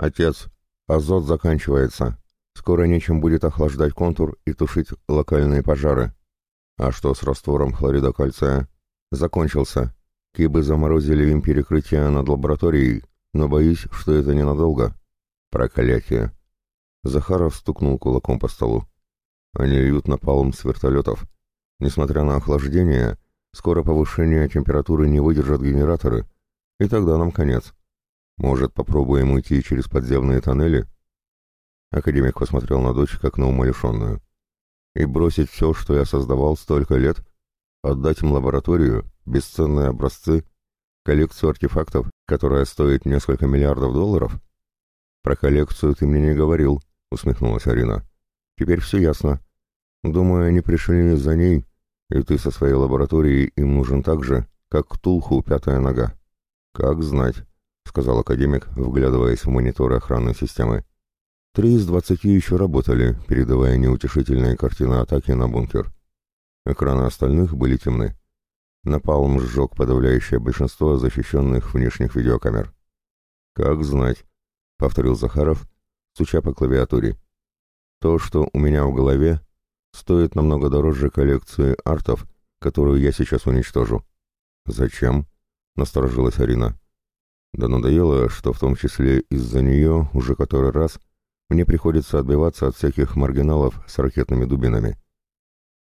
«Отец, азот заканчивается. Скоро нечем будет охлаждать контур и тушить локальные пожары. А что с раствором хлорида кальция? Закончился. Кибы заморозили им перекрытие над лабораторией, но боюсь, что это ненадолго. Проклятие. Захаров стукнул кулаком по столу. Они льют напалм с вертолетов. Несмотря на охлаждение, скоро повышение температуры не выдержат генераторы, и тогда нам конец. Может, попробуем уйти через подземные тоннели? Академик посмотрел на дочь, как на умалишенную. И бросить все, что я создавал столько лет? Отдать им лабораторию, бесценные образцы, коллекцию артефактов, которая стоит несколько миллиардов долларов? Про коллекцию ты мне не говорил, усмехнулась Арина. Теперь все ясно. Думаю, они пришли за ней, и ты со своей лабораторией им нужен так же, как Ктулху пятая нога. Как знать, сказал академик, вглядываясь в мониторы охранной системы. Три из двадцати еще работали, передавая неутешительные картины атаки на бункер. Экраны остальных были темны. Напалм сжег подавляющее большинство защищенных внешних видеокамер. «Как знать», — повторил Захаров, стуча по клавиатуре. «То, что у меня в голове, стоит намного дороже коллекции артов, которую я сейчас уничтожу». «Зачем?» — насторожилась Арина. «Да надоело, что в том числе из-за нее уже который раз мне приходится отбиваться от всяких маргиналов с ракетными дубинами.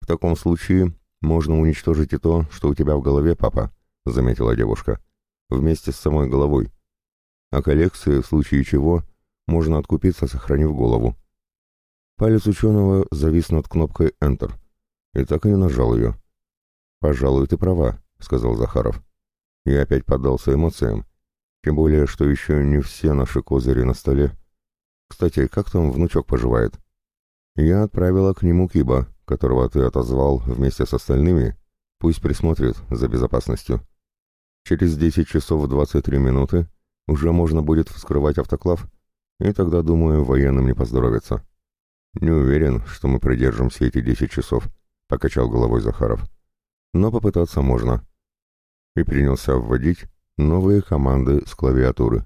В таком случае можно уничтожить и то, что у тебя в голове, папа, заметила девушка, вместе с самой головой. А коллекции, в случае чего, можно откупиться, сохранив голову. Палец ученого завис над кнопкой Enter, и так и не нажал ее. «Пожалуй, ты права», — сказал Захаров. Я опять поддался эмоциям, тем более, что еще не все наши козыри на столе. Кстати, как там внучок поживает? Я отправила к нему Киба, которого ты отозвал вместе с остальными. Пусть присмотрит за безопасностью. Через 10 часов 23 минуты уже можно будет вскрывать автоклав, и тогда, думаю, военным не поздоровится. Не уверен, что мы продержим все эти 10 часов, покачал головой Захаров. Но попытаться можно. И принялся вводить новые команды с клавиатуры.